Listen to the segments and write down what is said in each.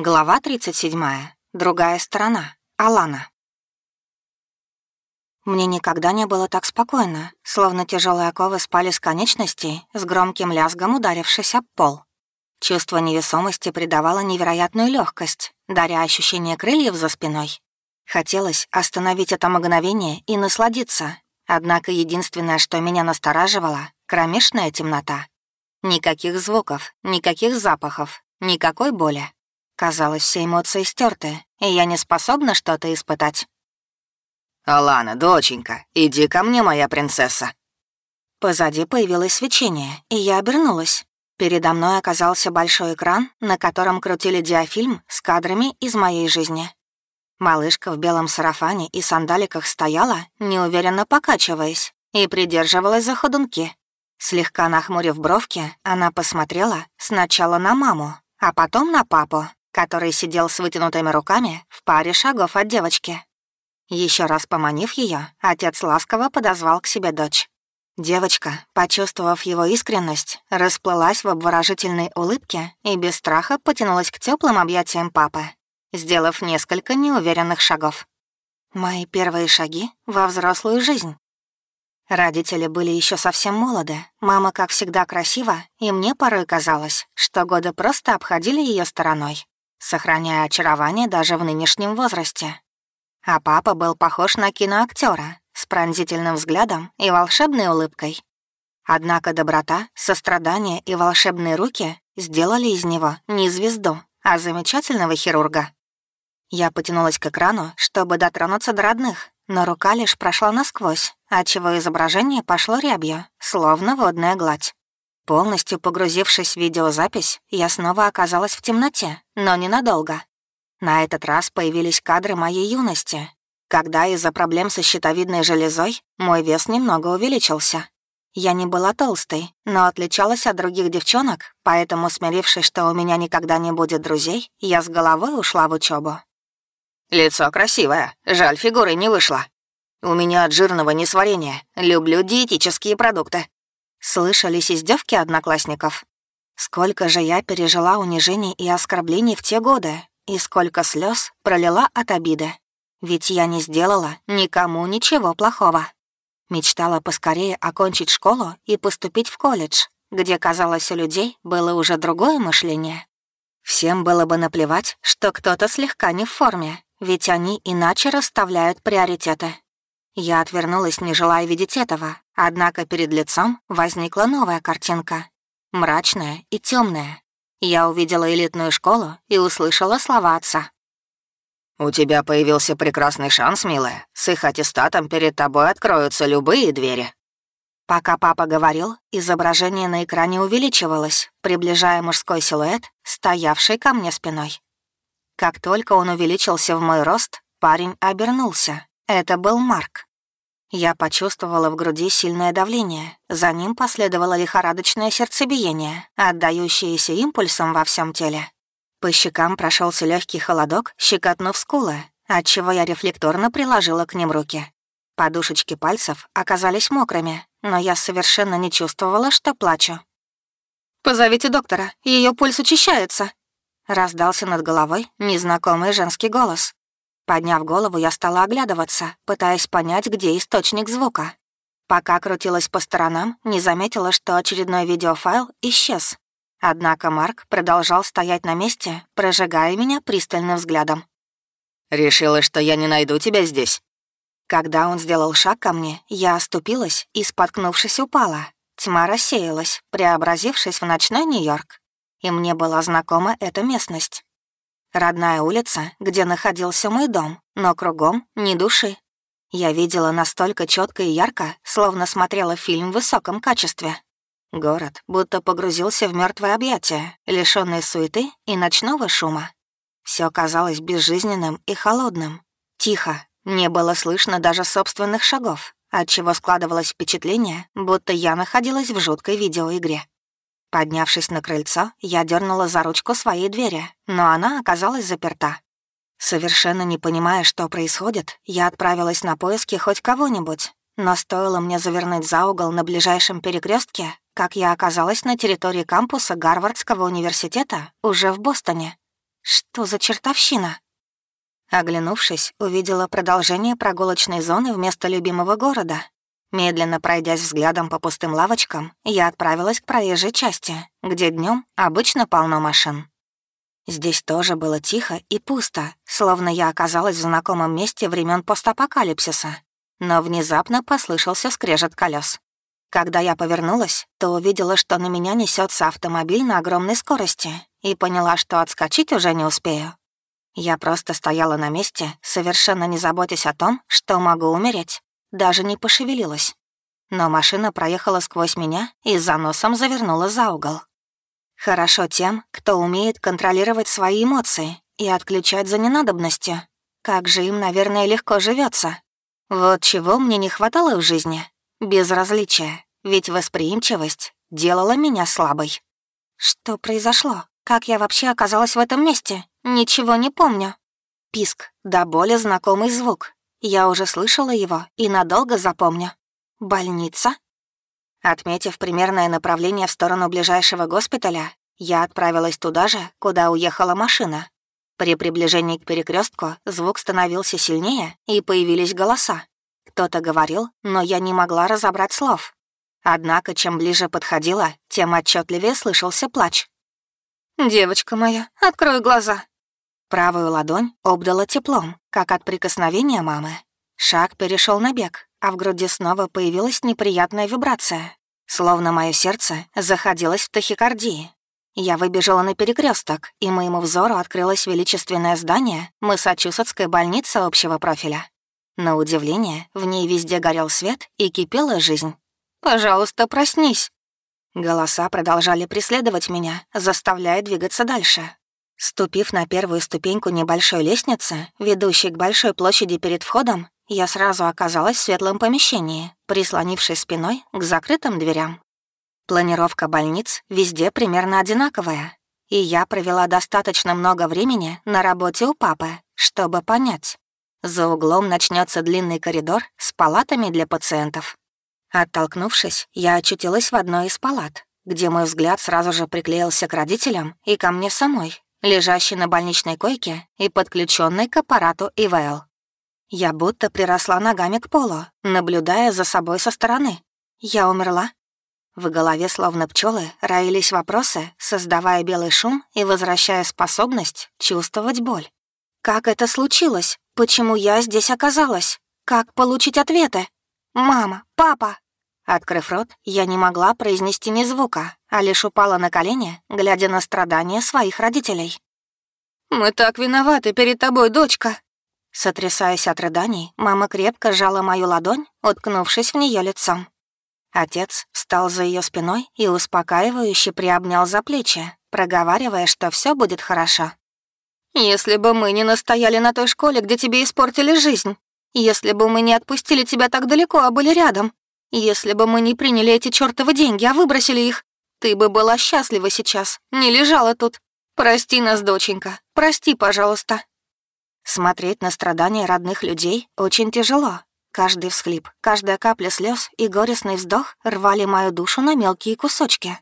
Глава 37. Другая сторона. Алана. Мне никогда не было так спокойно, словно тяжелые оковы спали с конечностей, с громким лязгом ударившись об пол. Чувство невесомости придавало невероятную легкость, даря ощущение крыльев за спиной. Хотелось остановить это мгновение и насладиться, однако единственное, что меня настораживало — кромешная темнота. Никаких звуков, никаких запахов, никакой боли. Казалось, все эмоции стерты, и я не способна что-то испытать. «Алана, доченька, иди ко мне, моя принцесса». Позади появилось свечение, и я обернулась. Передо мной оказался большой экран, на котором крутили диафильм с кадрами из моей жизни. Малышка в белом сарафане и сандаликах стояла, неуверенно покачиваясь, и придерживалась за ходунки. Слегка нахмурив бровки, она посмотрела сначала на маму, а потом на папу, который сидел с вытянутыми руками в паре шагов от девочки. Еще раз поманив ее, отец ласково подозвал к себе дочь. Девочка, почувствовав его искренность, расплылась в обворожительной улыбке и без страха потянулась к теплым объятиям папы, сделав несколько неуверенных шагов. Мои первые шаги во взрослую жизнь. Родители были еще совсем молоды, мама, как всегда, красива, и мне порой казалось, что годы просто обходили ее стороной сохраняя очарование даже в нынешнем возрасте. А папа был похож на киноактера с пронзительным взглядом и волшебной улыбкой. Однако доброта, сострадание и волшебные руки сделали из него не звезду, а замечательного хирурга. Я потянулась к экрану, чтобы дотронуться до родных, но рука лишь прошла насквозь, отчего изображение пошло рябью, словно водная гладь. Полностью погрузившись в видеозапись, я снова оказалась в темноте, но ненадолго. На этот раз появились кадры моей юности, когда из-за проблем со щитовидной железой мой вес немного увеличился. Я не была толстой, но отличалась от других девчонок, поэтому, смирившись, что у меня никогда не будет друзей, я с головой ушла в учебу. «Лицо красивое, жаль, фигуры не вышло. У меня от жирного несварения, люблю диетические продукты. Слышались издевки одноклассников. Сколько же я пережила унижений и оскорблений в те годы, и сколько слез пролила от обиды. Ведь я не сделала никому ничего плохого. Мечтала поскорее окончить школу и поступить в колледж, где, казалось, у людей было уже другое мышление. Всем было бы наплевать, что кто-то слегка не в форме, ведь они иначе расставляют приоритеты. Я отвернулась, не желая видеть этого, однако перед лицом возникла новая картинка. Мрачная и темная. Я увидела элитную школу и услышала слова отца. «У тебя появился прекрасный шанс, милая. С их аттестатом перед тобой откроются любые двери». Пока папа говорил, изображение на экране увеличивалось, приближая мужской силуэт, стоявший ко мне спиной. Как только он увеличился в мой рост, парень обернулся. Это был Марк. Я почувствовала в груди сильное давление. За ним последовало лихорадочное сердцебиение, отдающееся импульсом во всем теле. По щекам прошелся легкий холодок, щекотнув скулы, отчего я рефлекторно приложила к ним руки. Подушечки пальцев оказались мокрыми, но я совершенно не чувствовала, что плачу. «Позовите доктора, ее пульс учащается», — раздался над головой незнакомый женский голос. Подняв голову, я стала оглядываться, пытаясь понять, где источник звука. Пока крутилась по сторонам, не заметила, что очередной видеофайл исчез. Однако Марк продолжал стоять на месте, прожигая меня пристальным взглядом. «Решила, что я не найду тебя здесь?» Когда он сделал шаг ко мне, я оступилась и, споткнувшись, упала. Тьма рассеялась, преобразившись в ночной Нью-Йорк. И мне была знакома эта местность. Родная улица, где находился мой дом, но кругом ни души. Я видела настолько четко и ярко, словно смотрела фильм в высоком качестве. Город будто погрузился в мертвое объятие, лишённый суеты и ночного шума. Все казалось безжизненным и холодным. Тихо, не было слышно даже собственных шагов, отчего складывалось впечатление, будто я находилась в жуткой видеоигре. Поднявшись на крыльцо, я дернула за ручку своей двери, но она оказалась заперта. Совершенно не понимая, что происходит, я отправилась на поиски хоть кого-нибудь. Но стоило мне завернуть за угол на ближайшем перекрестке, как я оказалась на территории кампуса Гарвардского университета, уже в Бостоне. Что за чертовщина? Оглянувшись, увидела продолжение прогулочной зоны вместо любимого города. Медленно пройдясь взглядом по пустым лавочкам, я отправилась к проезжей части, где днем обычно полно машин. Здесь тоже было тихо и пусто, словно я оказалась в знакомом месте времен постапокалипсиса. Но внезапно послышался скрежет колес. Когда я повернулась, то увидела, что на меня несется автомобиль на огромной скорости, и поняла, что отскочить уже не успею. Я просто стояла на месте, совершенно не заботясь о том, что могу умереть. Даже не пошевелилась. Но машина проехала сквозь меня и за носом завернула за угол. Хорошо тем, кто умеет контролировать свои эмоции и отключать за ненадобностью. Как же им, наверное, легко живется. Вот чего мне не хватало в жизни. Безразличие, ведь восприимчивость делала меня слабой. Что произошло? Как я вообще оказалась в этом месте? Ничего не помню. Писк, да более знакомый звук. Я уже слышала его и надолго запомню. Больница? Отметив примерное направление в сторону ближайшего госпиталя, я отправилась туда же, куда уехала машина. При приближении к перекрестку звук становился сильнее, и появились голоса. Кто-то говорил, но я не могла разобрать слов. Однако, чем ближе подходила, тем отчетливее слышался плач. «Девочка моя, открой глаза!» Правую ладонь обдала теплом, как от прикосновения мамы. Шаг перешел на бег, а в груди снова появилась неприятная вибрация, словно мое сердце заходилось в тахикардии. Я выбежала на перекресток, и моему взору открылось величественное здание Массачусетской больницы общего профиля. На удивление, в ней везде горел свет и кипела жизнь. «Пожалуйста, проснись!» Голоса продолжали преследовать меня, заставляя двигаться дальше. Ступив на первую ступеньку небольшой лестницы, ведущей к большой площади перед входом, я сразу оказалась в светлом помещении, прислонившись спиной к закрытым дверям. Планировка больниц везде примерно одинаковая, и я провела достаточно много времени на работе у папы, чтобы понять, за углом начнется длинный коридор с палатами для пациентов. Оттолкнувшись, я очутилась в одной из палат, где мой взгляд сразу же приклеился к родителям и ко мне самой, лежащей на больничной койке и подключенной к аппарату ИВЛ. Я будто приросла ногами к полу, наблюдая за собой со стороны. Я умерла. В голове, словно пчелы, роились вопросы, создавая белый шум и возвращая способность чувствовать боль. Как это случилось? Почему я здесь оказалась? Как получить ответы? Мама, папа. Открыв рот, я не могла произнести ни звука, а лишь упала на колени, глядя на страдания своих родителей. «Мы так виноваты перед тобой, дочка!» Сотрясаясь от рыданий, мама крепко сжала мою ладонь, уткнувшись в нее лицом. Отец встал за ее спиной и успокаивающе приобнял за плечи, проговаривая, что все будет хорошо. Если бы мы не настояли на той школе, где тебе испортили жизнь, если бы мы не отпустили тебя так далеко, а были рядом, если бы мы не приняли эти чертовы деньги, а выбросили их, ты бы была счастлива сейчас, не лежала тут. Прости нас, доченька, прости, пожалуйста». Смотреть на страдания родных людей очень тяжело. Каждый всхлип, каждая капля слез и горестный вздох рвали мою душу на мелкие кусочки.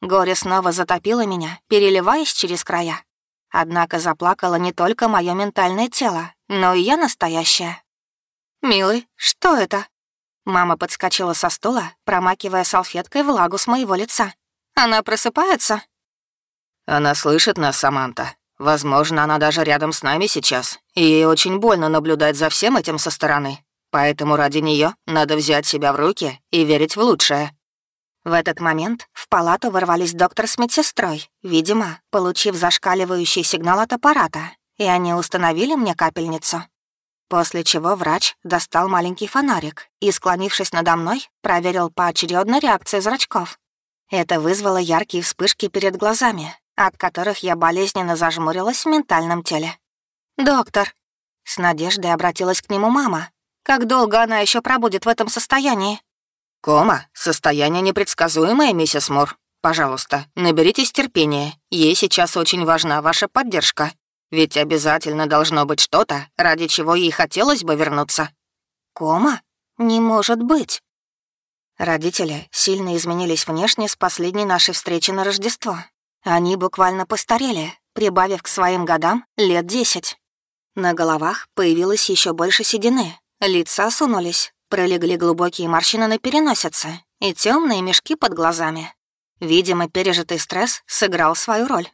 Горе снова затопило меня, переливаясь через края. Однако заплакало не только мое ментальное тело, но и я настоящая. «Милый, что это?» Мама подскочила со стула, промакивая салфеткой влагу с моего лица. «Она просыпается?» «Она слышит нас, Саманта. Возможно, она даже рядом с нами сейчас, и ей очень больно наблюдать за всем этим со стороны. Поэтому ради нее надо взять себя в руки и верить в лучшее. В этот момент в палату ворвались доктор с медсестрой, видимо, получив зашкаливающий сигнал от аппарата, и они установили мне капельницу. После чего врач достал маленький фонарик и, склонившись надо мной, проверил поочередно реакцию зрачков. Это вызвало яркие вспышки перед глазами, от которых я болезненно зажмурилась в ментальном теле. «Доктор!» С надеждой обратилась к нему мама. «Как долго она еще пробудет в этом состоянии?» «Кома — состояние непредсказуемое, миссис Мур. Пожалуйста, наберитесь терпения. Ей сейчас очень важна ваша поддержка. Ведь обязательно должно быть что-то, ради чего ей хотелось бы вернуться». «Кома? Не может быть». Родители сильно изменились внешне с последней нашей встречи на Рождество. Они буквально постарели, прибавив к своим годам лет десять. На головах появилось еще больше седины, лица сунулись, пролегли глубокие морщины на переносице и темные мешки под глазами. Видимо, пережитый стресс сыграл свою роль.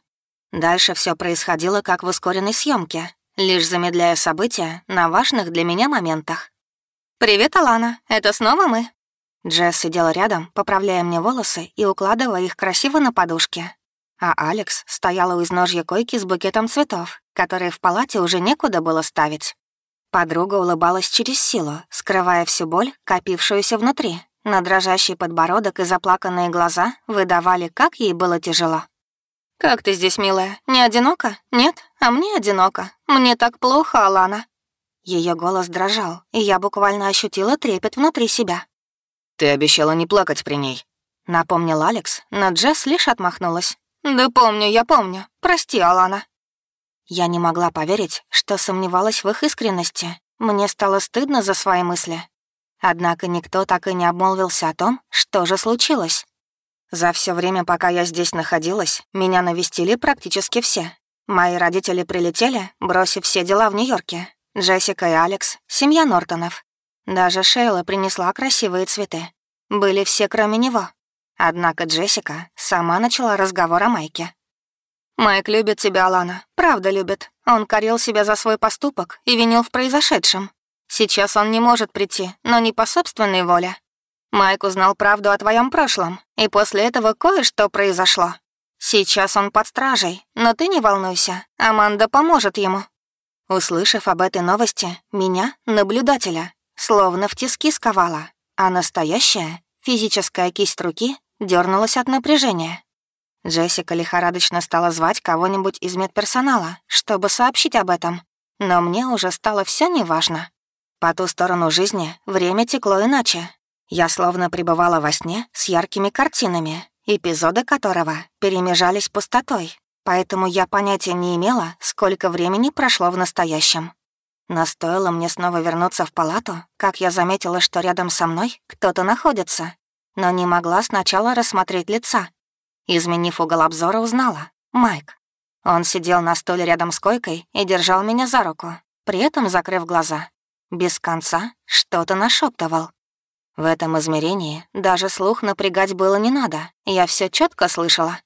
Дальше все происходило как в ускоренной съемке, лишь замедляя события на важных для меня моментах. «Привет, Алана, это снова мы?» Джесс сидела рядом, поправляя мне волосы и укладывая их красиво на подушке. А Алекс стояла у изножья койки с букетом цветов, которые в палате уже некуда было ставить. Подруга улыбалась через силу, скрывая всю боль, копившуюся внутри. На дрожащий подбородок и заплаканные глаза выдавали, как ей было тяжело. «Как ты здесь, милая? Не одиноко? Нет? А мне одиноко. Мне так плохо, Алана». Ее голос дрожал, и я буквально ощутила трепет внутри себя. «Ты обещала не плакать при ней», — напомнил Алекс, но Джесс лишь отмахнулась. «Да помню, я помню. Прости, Алана». Я не могла поверить, что сомневалась в их искренности. Мне стало стыдно за свои мысли. Однако никто так и не обмолвился о том, что же случилось. За все время, пока я здесь находилась, меня навестили практически все. Мои родители прилетели, бросив все дела в Нью-Йорке. Джессика и Алекс, семья Нортонов. Даже Шейла принесла красивые цветы. Были все, кроме него. Однако Джессика сама начала разговор о Майке. «Майк любит тебя, Алана, правда любит. Он корил себя за свой поступок и винил в произошедшем. Сейчас он не может прийти, но не по собственной воле, Майк узнал правду о твоем прошлом, и после этого кое-что произошло. Сейчас он под стражей, но ты не волнуйся, Аманда поможет ему». Услышав об этой новости, меня, наблюдателя, словно в тиски сковала, а настоящая, физическая кисть руки дернулась от напряжения. Джессика лихорадочно стала звать кого-нибудь из медперсонала, чтобы сообщить об этом, но мне уже стало все неважно. По ту сторону жизни время текло иначе, я словно пребывала во сне с яркими картинами, эпизоды которого перемежались пустотой, поэтому я понятия не имела, сколько времени прошло в настоящем. Но стоило мне снова вернуться в палату, как я заметила, что рядом со мной кто-то находится, но не могла сначала рассмотреть лица. Изменив угол обзора, узнала — Майк. Он сидел на стуле рядом с койкой и держал меня за руку, при этом закрыв глаза. Без конца что-то нашептывал. В этом измерении даже слух напрягать было не надо, я все четко слышала.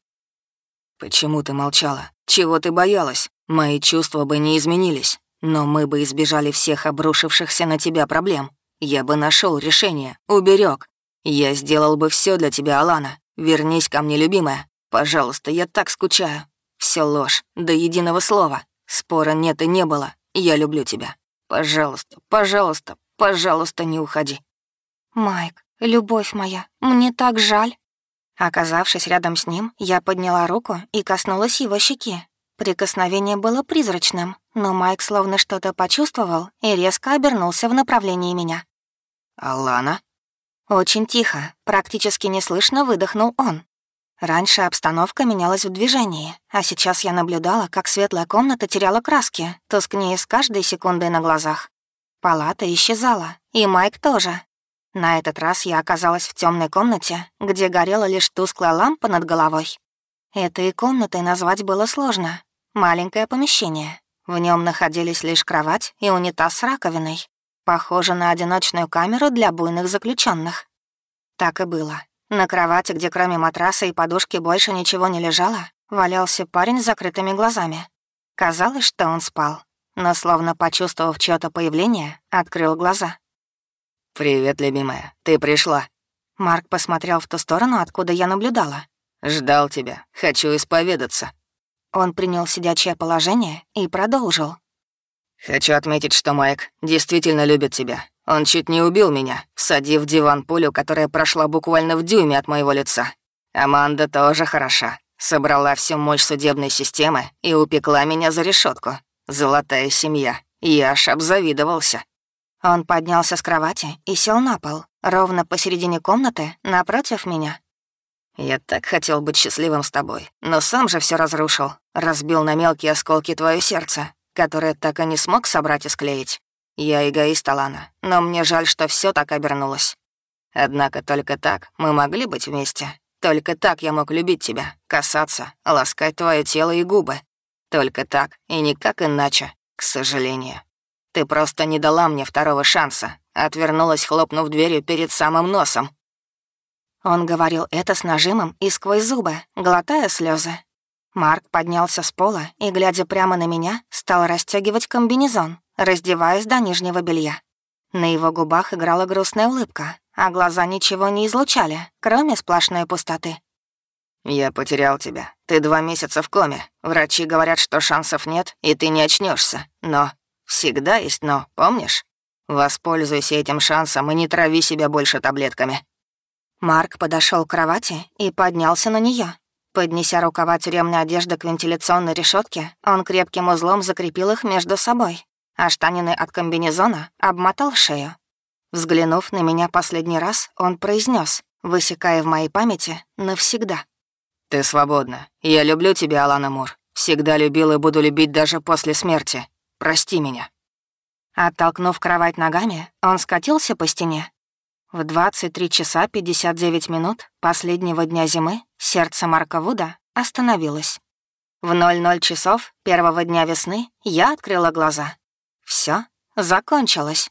«Почему ты молчала? Чего ты боялась? Мои чувства бы не изменились, но мы бы избежали всех обрушившихся на тебя проблем. Я бы нашел решение, уберег. Я сделал бы все для тебя, Алана. Вернись ко мне, любимая. Пожалуйста, я так скучаю. Все ложь, до единого слова. Спора нет и не было. Я люблю тебя. Пожалуйста, пожалуйста, пожалуйста, не уходи. «Майк, любовь моя, мне так жаль». Оказавшись рядом с ним, я подняла руку и коснулась его щеки. Прикосновение было призрачным, но Майк словно что-то почувствовал и резко обернулся в направлении меня. «Алана?» Очень тихо, практически неслышно выдохнул он. Раньше обстановка менялась в движении, а сейчас я наблюдала, как светлая комната теряла краски, тускнее с каждой секундой на глазах. Палата исчезала, и Майк тоже, на этот раз я оказалась в темной комнате, где горела лишь тусклая лампа над головой. Этой комнатой назвать было сложно. Маленькое помещение. В нем находились лишь кровать и унитаз с раковиной. Похоже на одиночную камеру для буйных заключенных. Так и было. На кровати, где кроме матраса и подушки больше ничего не лежало, валялся парень с закрытыми глазами. Казалось, что он спал, но, словно почувствовав чьё то появление, открыл глаза. «Привет, любимая. Ты пришла». Марк посмотрел в ту сторону, откуда я наблюдала. «Ждал тебя. Хочу исповедаться». Он принял сидячее положение и продолжил. «Хочу отметить, что Майк действительно любит тебя. Он чуть не убил меня, всадив в диван пулю, которая прошла буквально в дюйме от моего лица. Аманда тоже хороша. Собрала всю мощь судебной системы и упекла меня за решетку. Золотая семья. Я аж обзавидовался. Он поднялся с кровати и сел на пол, ровно посередине комнаты, напротив меня. «Я так хотел быть счастливым с тобой, но сам же все разрушил. Разбил на мелкие осколки твое сердце, которое так и не смог собрать и склеить. Я эгоист, Алана, но мне жаль, что все так обернулось. Однако только так мы могли быть вместе. Только так я мог любить тебя, касаться, ласкать твое тело и губы. Только так и никак иначе, к сожалению. Ты просто не дала мне второго шанса, отвернулась, хлопнув дверью перед самым носом. Он говорил это с нажимом и сквозь зубы, глотая слезы. Марк поднялся с пола и, глядя прямо на меня, стал расстегивать комбинезон, раздеваясь до нижнего белья. На его губах играла грустная улыбка, а глаза ничего не излучали, кроме сплошной пустоты. «Я потерял тебя. Ты два месяца в коме. Врачи говорят, что шансов нет, и ты не очнешься. Но всегда есть «но», помнишь? Воспользуйся этим шансом и не трави себя больше таблетками». Марк подошел к кровати и поднялся на нее. Поднеся рукава тюремной одежды к вентиляционной решетке, он крепким узлом закрепил их между собой, а штанины от комбинезона обмотал шею. Взглянув на меня последний раз, он произнес, высекая в моей памяти навсегда. «Ты свободна. Я люблю тебя, Алана Мур. Всегда любил и буду любить даже после смерти. Прости меня». Оттолкнув кровать ногами, он скатился по стене. В 23 часа 59 минут последнего дня зимы сердце Марка Вуда остановилось. В 00 часов первого дня весны я открыла глаза. Все закончилось.